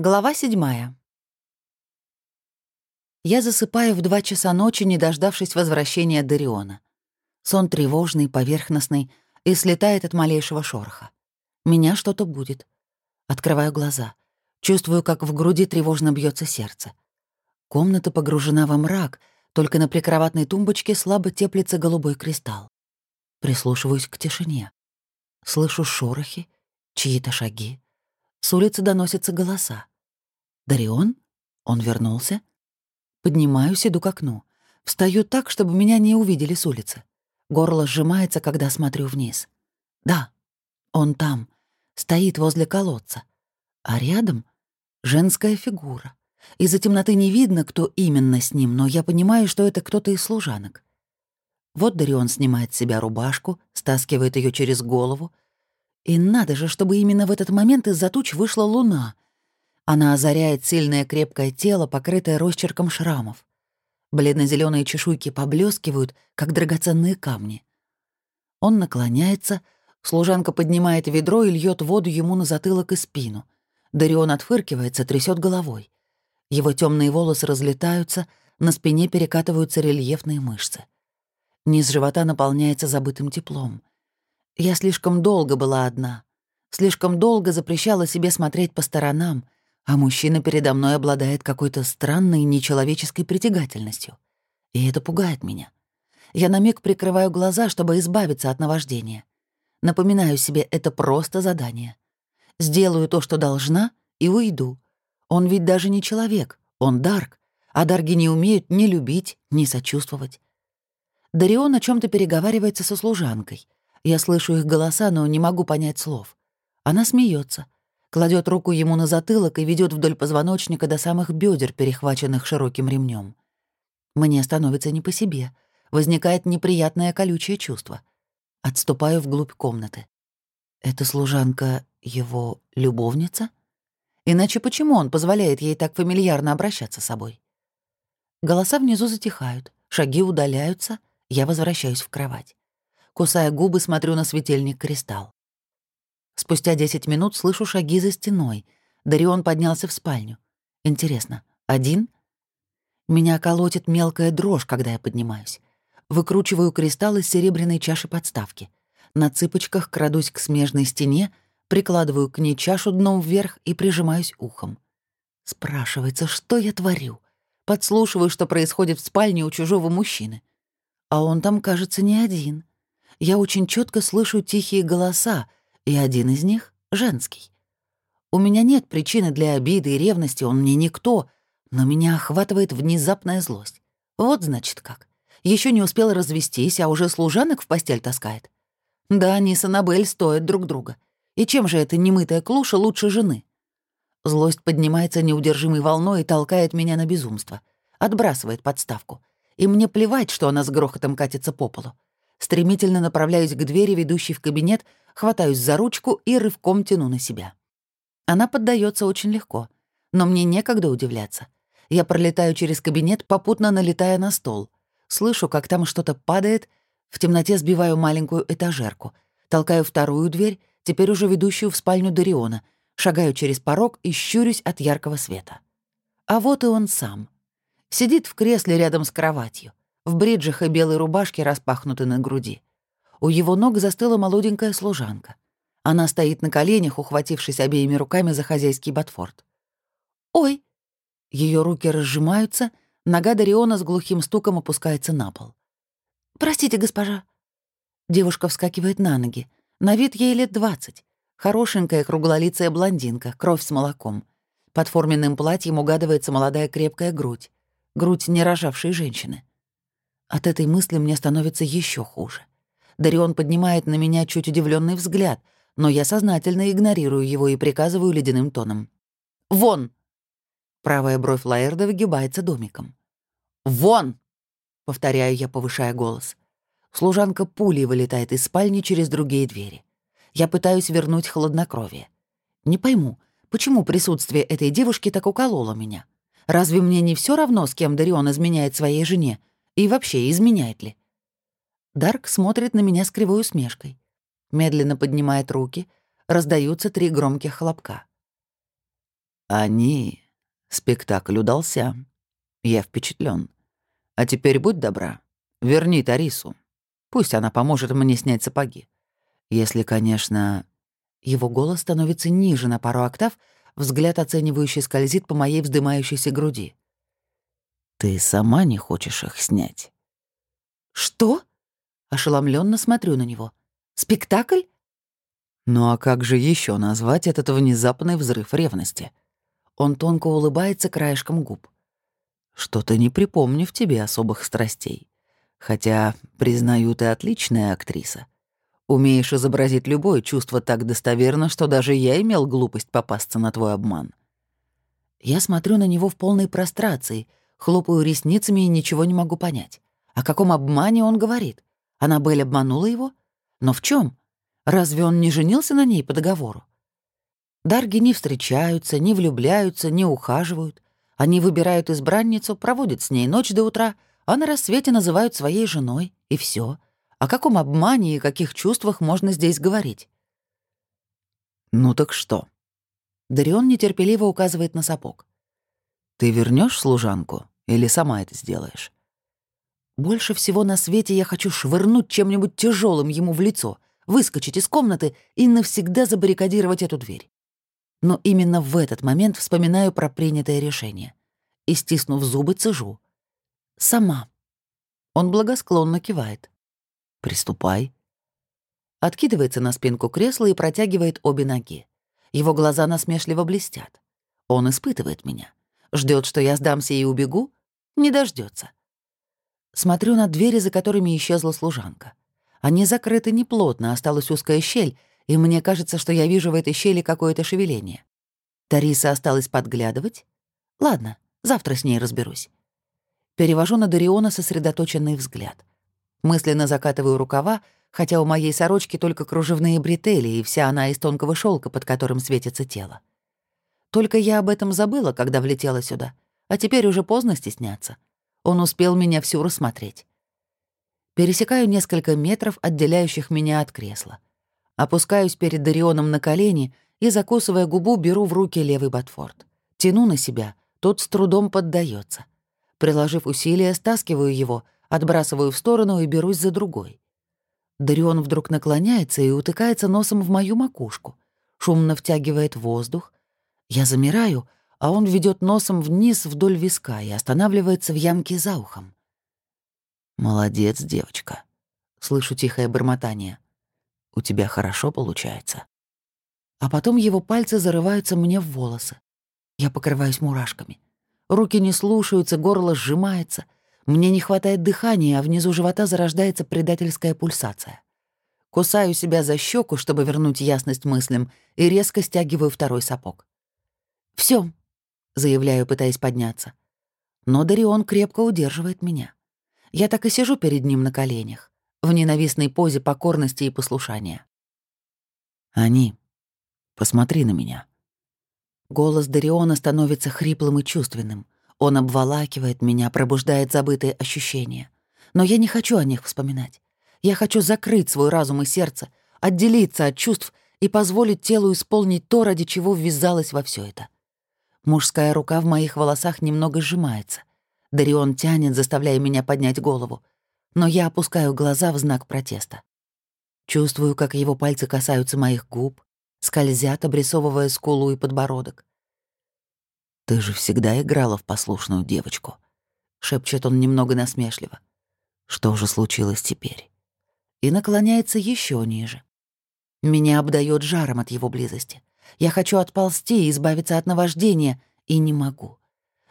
Глава седьмая. Я засыпаю в два часа ночи, не дождавшись возвращения Дариона. Сон тревожный, поверхностный и слетает от малейшего шороха. Меня что-то будет. Открываю глаза. Чувствую, как в груди тревожно бьется сердце. Комната погружена во мрак, только на прикроватной тумбочке слабо теплится голубой кристалл. Прислушиваюсь к тишине. Слышу шорохи, чьи-то шаги. С улицы доносятся голоса. «Дарион? Он вернулся?» Поднимаюсь, иду к окну. Встаю так, чтобы меня не увидели с улицы. Горло сжимается, когда смотрю вниз. Да, он там, стоит возле колодца. А рядом — женская фигура. Из-за темноты не видно, кто именно с ним, но я понимаю, что это кто-то из служанок. Вот Дарион снимает с себя рубашку, стаскивает ее через голову, и надо же, чтобы именно в этот момент из-за туч вышла луна. Она озаряет сильное крепкое тело, покрытое росчерком шрамов. бледно зеленые чешуйки поблескивают, как драгоценные камни. Он наклоняется, служанка поднимает ведро и льет воду ему на затылок и спину. Дарион отфыркивается, трясет головой. Его темные волосы разлетаются, на спине перекатываются рельефные мышцы. Низ живота наполняется забытым теплом. Я слишком долго была одна. Слишком долго запрещала себе смотреть по сторонам, а мужчина передо мной обладает какой-то странной нечеловеческой притягательностью. И это пугает меня. Я на миг прикрываю глаза, чтобы избавиться от наваждения. Напоминаю себе, это просто задание. Сделаю то, что должна, и уйду. Он ведь даже не человек, он Дарк, а Дарги не умеют ни любить, ни сочувствовать. Дарион о чем то переговаривается со служанкой — я слышу их голоса, но не могу понять слов. Она смеется, кладет руку ему на затылок и ведет вдоль позвоночника до самых бедер, перехваченных широким ремнем. Мне становится не по себе. Возникает неприятное колючее чувство. Отступаю вглубь комнаты. Эта служанка его любовница? Иначе почему он позволяет ей так фамильярно обращаться с собой? Голоса внизу затихают, шаги удаляются, я возвращаюсь в кровать. Кусая губы, смотрю на светильник кристалл. Спустя 10 минут слышу шаги за стеной. Дарион поднялся в спальню. Интересно, один? Меня колотит мелкая дрожь, когда я поднимаюсь. Выкручиваю кристалл из серебряной чаши подставки. На цыпочках крадусь к смежной стене, прикладываю к ней чашу дном вверх и прижимаюсь ухом. Спрашивается, что я творю? Подслушиваю, что происходит в спальне у чужого мужчины. А он там, кажется, не один я очень четко слышу тихие голоса, и один из них — женский. У меня нет причины для обиды и ревности, он мне никто, но меня охватывает внезапная злость. Вот значит как. Еще не успел развестись, а уже служанок в постель таскает. Да, они с Аннабель стоят друг друга. И чем же эта немытая клуша лучше жены? Злость поднимается неудержимой волной и толкает меня на безумство. Отбрасывает подставку. И мне плевать, что она с грохотом катится по полу. Стремительно направляюсь к двери, ведущей в кабинет, хватаюсь за ручку и рывком тяну на себя. Она поддается очень легко, но мне некогда удивляться. Я пролетаю через кабинет, попутно налетая на стол. Слышу, как там что-то падает, в темноте сбиваю маленькую этажерку, толкаю вторую дверь, теперь уже ведущую в спальню Дариона, шагаю через порог и щурюсь от яркого света. А вот и он сам. Сидит в кресле рядом с кроватью в бриджах и белой рубашке распахнуты на груди. У его ног застыла молоденькая служанка. Она стоит на коленях, ухватившись обеими руками за хозяйский ботфорд. «Ой!» Ее руки разжимаются, нога Дариона с глухим стуком опускается на пол. «Простите, госпожа». Девушка вскакивает на ноги. На вид ей лет двадцать. Хорошенькая круглолицая блондинка, кровь с молоком. Под форменным платьем угадывается молодая крепкая грудь. Грудь не рожавшей женщины. От этой мысли мне становится еще хуже. Дарион поднимает на меня чуть удивленный взгляд, но я сознательно игнорирую его и приказываю ледяным тоном. «Вон!» Правая бровь Лаэрда выгибается домиком. «Вон!» — повторяю я, повышая голос. Служанка пулей вылетает из спальни через другие двери. Я пытаюсь вернуть хладнокровие. Не пойму, почему присутствие этой девушки так укололо меня? Разве мне не все равно, с кем Дарион изменяет своей жене, и вообще, изменяет ли? Дарк смотрит на меня с кривой усмешкой. Медленно поднимает руки, раздаются три громких хлопка. Они... Спектакль удался. Я впечатлен. А теперь будь добра, верни Тарису. Пусть она поможет мне снять сапоги. Если, конечно... Его голос становится ниже на пару октав, взгляд оценивающий скользит по моей вздымающейся груди. «Ты сама не хочешь их снять?» «Что?» Ошеломленно смотрю на него. «Спектакль?» Ну а как же еще назвать этот внезапный взрыв ревности? Он тонко улыбается краешком губ. Что-то не припомню в тебе особых страстей. Хотя, признаю, ты отличная актриса. Умеешь изобразить любое чувство так достоверно, что даже я имел глупость попасться на твой обман. Я смотрю на него в полной прострации, хлопаю ресницами и ничего не могу понять. О каком обмане он говорит? Аннабель обманула его? Но в чем? Разве он не женился на ней по договору? Дарги не встречаются, не влюбляются, не ухаживают. Они выбирают избранницу, проводят с ней ночь до утра, а на рассвете называют своей женой, и все. О каком обмане и каких чувствах можно здесь говорить? «Ну так что?» Дарион нетерпеливо указывает на сапог. «Ты вернешь служанку или сама это сделаешь?» Больше всего на свете я хочу швырнуть чем-нибудь тяжелым ему в лицо, выскочить из комнаты и навсегда забаррикадировать эту дверь. Но именно в этот момент вспоминаю про принятое решение. И, стиснув зубы, цежу. «Сама». Он благосклонно кивает. «Приступай». Откидывается на спинку кресла и протягивает обе ноги. Его глаза насмешливо блестят. Он испытывает меня. Ждет, что я сдамся и убегу? Не дождется. Смотрю на двери, за которыми исчезла служанка. Они закрыты неплотно, осталась узкая щель, и мне кажется, что я вижу в этой щели какое-то шевеление. Тариса осталась подглядывать? Ладно, завтра с ней разберусь. Перевожу на Дариона сосредоточенный взгляд. Мысленно закатываю рукава, хотя у моей сорочки только кружевные бретели, и вся она из тонкого шелка, под которым светится тело. Только я об этом забыла, когда влетела сюда, а теперь уже поздно стесняться. Он успел меня всю рассмотреть. Пересекаю несколько метров, отделяющих меня от кресла. Опускаюсь перед Дарионом на колени и, закусывая губу, беру в руки левый ботфорд. Тяну на себя, тот с трудом поддается. Приложив усилия, стаскиваю его, отбрасываю в сторону и берусь за другой. Дарион вдруг наклоняется и утыкается носом в мою макушку, шумно втягивает воздух. Я замираю, а он ведет носом вниз вдоль виска и останавливается в ямке за ухом. «Молодец, девочка», — слышу тихое бормотание. «У тебя хорошо получается». А потом его пальцы зарываются мне в волосы. Я покрываюсь мурашками. Руки не слушаются, горло сжимается. Мне не хватает дыхания, а внизу живота зарождается предательская пульсация. Кусаю себя за щеку, чтобы вернуть ясность мыслям, и резко стягиваю второй сапог. Все, заявляю, пытаясь подняться. Но Дарион крепко удерживает меня. Я так и сижу перед ним на коленях, в ненавистной позе покорности и послушания. «Они, посмотри на меня». Голос Дариона становится хриплым и чувственным. Он обволакивает меня, пробуждает забытые ощущения. Но я не хочу о них вспоминать. Я хочу закрыть свой разум и сердце, отделиться от чувств и позволить телу исполнить то, ради чего ввязалась во все это. Мужская рука в моих волосах немного сжимается. Дарион тянет, заставляя меня поднять голову. Но я опускаю глаза в знак протеста. Чувствую, как его пальцы касаются моих губ, скользят, обрисовывая скулу и подбородок. «Ты же всегда играла в послушную девочку», — шепчет он немного насмешливо. «Что же случилось теперь?» И наклоняется еще ниже. Меня обдает жаром от его близости. Я хочу отползти и избавиться от наваждения, и не могу.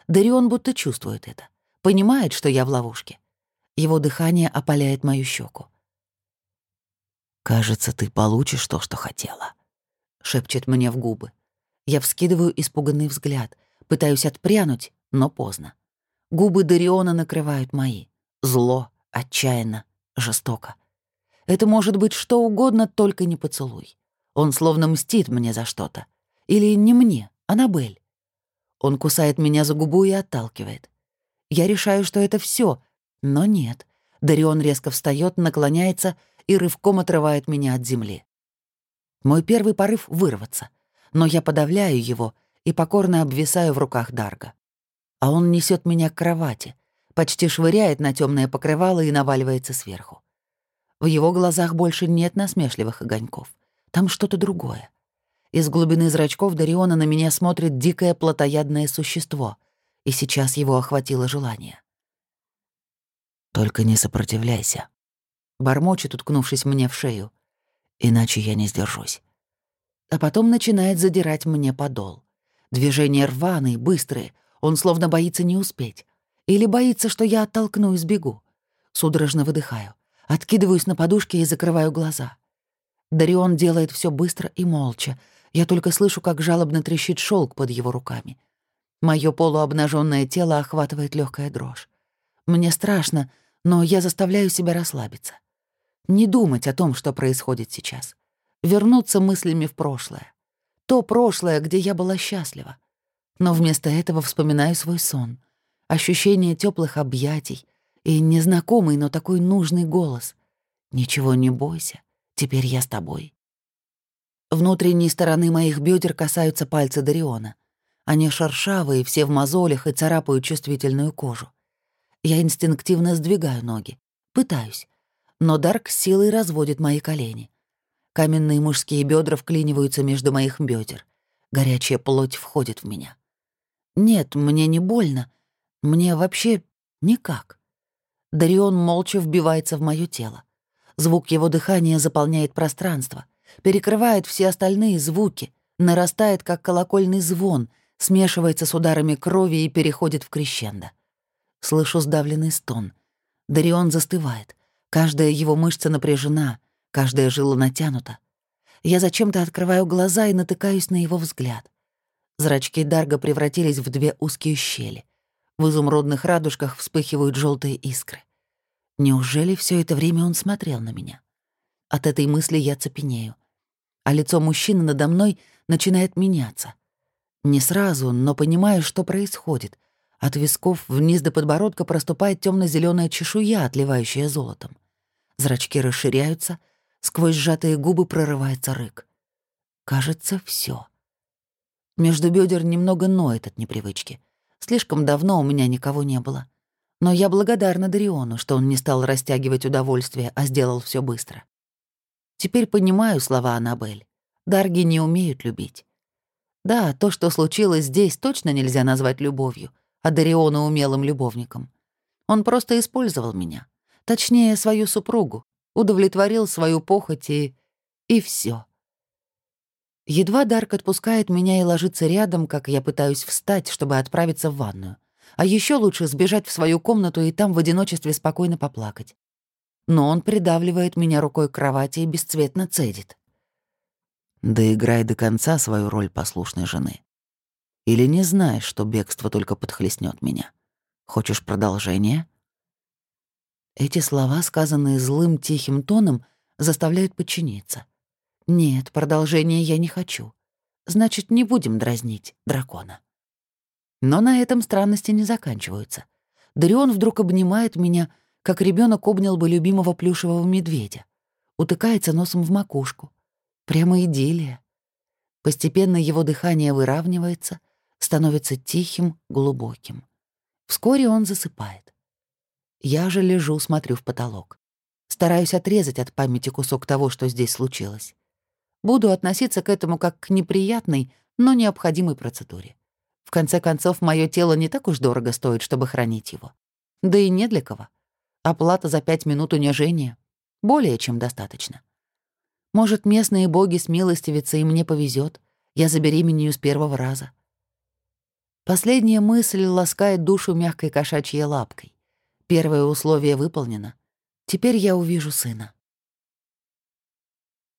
Дарион будто чувствует это. Понимает, что я в ловушке. Его дыхание опаляет мою щеку. «Кажется, ты получишь то, что хотела», — шепчет мне в губы. Я вскидываю испуганный взгляд, пытаюсь отпрянуть, но поздно. Губы Дариона накрывают мои. Зло, отчаянно, жестоко. Это может быть что угодно, только не поцелуй. Он словно мстит мне за что-то. Или не мне, а Набель. Он кусает меня за губу и отталкивает. Я решаю, что это все, но нет. Дарион резко встает, наклоняется и рывком отрывает меня от земли. Мой первый порыв — вырваться. Но я подавляю его, и покорно обвисаю в руках Дарга. А он несет меня к кровати, почти швыряет на темное покрывало и наваливается сверху. В его глазах больше нет насмешливых огоньков. Там что-то другое. Из глубины зрачков Дариона на меня смотрит дикое плотоядное существо, и сейчас его охватило желание. «Только не сопротивляйся», — бормочет, уткнувшись мне в шею, «иначе я не сдержусь». А потом начинает задирать мне подол. Движения рваные, быстрые, он словно боится не успеть. Или боится, что я оттолкну и сбегу. Судорожно выдыхаю, откидываюсь на подушке и закрываю глаза. Дарион делает все быстро и молча, я только слышу, как жалобно трещит шелк под его руками. Мое полуобнаженное тело охватывает легкая дрожь. Мне страшно, но я заставляю себя расслабиться. Не думать о том, что происходит сейчас. Вернуться мыслями в прошлое. То прошлое, где я была счастлива. Но вместо этого вспоминаю свой сон. Ощущение теплых объятий и незнакомый, но такой нужный голос. «Ничего не бойся, теперь я с тобой». Внутренней стороны моих бедер касаются пальцы Дариона. Они шершавые, все в мозолях и царапают чувствительную кожу. Я инстинктивно сдвигаю ноги. Пытаюсь. Но Дарк силой разводит мои колени. Каменные мужские бедра вклиниваются между моих бедер. Горячая плоть входит в меня. Нет, мне не больно. Мне вообще никак. Дарион молча вбивается в мое тело. Звук его дыхания заполняет пространство — перекрывает все остальные звуки, нарастает, как колокольный звон, смешивается с ударами крови и переходит в крещендо. Слышу сдавленный стон. Дарион застывает. Каждая его мышца напряжена, каждая жила натянута. Я зачем-то открываю глаза и натыкаюсь на его взгляд. Зрачки Дарга превратились в две узкие щели. В изумрудных радужках вспыхивают желтые искры. Неужели все это время он смотрел на меня? От этой мысли я цепенею. А лицо мужчины надо мной начинает меняться. Не сразу, но понимаю, что происходит. От висков вниз до подбородка проступает темно зеленая чешуя, отливающая золотом. Зрачки расширяются, сквозь сжатые губы прорывается рык. Кажется, все. Между бедер немного ноет от непривычки. Слишком давно у меня никого не было. Но я благодарна Дариону, что он не стал растягивать удовольствие, а сделал все быстро. Теперь понимаю слова Аннабель. Дарги не умеют любить. Да, то, что случилось здесь, точно нельзя назвать любовью, а Дариона умелым любовником. Он просто использовал меня. Точнее, свою супругу. Удовлетворил свою похоть и... и все. Едва Дарк отпускает меня и ложится рядом, как я пытаюсь встать, чтобы отправиться в ванную. А еще лучше сбежать в свою комнату и там в одиночестве спокойно поплакать но он придавливает меня рукой к кровати и бесцветно цедит. «Доиграй до конца свою роль послушной жены. Или не знаешь, что бегство только подхлестнет меня? Хочешь продолжение?» Эти слова, сказанные злым тихим тоном, заставляют подчиниться. «Нет, продолжения я не хочу. Значит, не будем дразнить дракона». Но на этом странности не заканчиваются. Дарион вдруг обнимает меня, как ребенок обнял бы любимого плюшевого медведя. Утыкается носом в макушку. Прямо идиллия. Постепенно его дыхание выравнивается, становится тихим, глубоким. Вскоре он засыпает. Я же лежу, смотрю в потолок. Стараюсь отрезать от памяти кусок того, что здесь случилось. Буду относиться к этому как к неприятной, но необходимой процедуре. В конце концов, мое тело не так уж дорого стоит, чтобы хранить его. Да и не для кого. Оплата за пять минут унижения. Более чем достаточно. Может, местные боги смилостивятся, и мне повезет. Я забеременею с первого раза. Последняя мысль ласкает душу мягкой кошачьей лапкой. Первое условие выполнено. Теперь я увижу сына.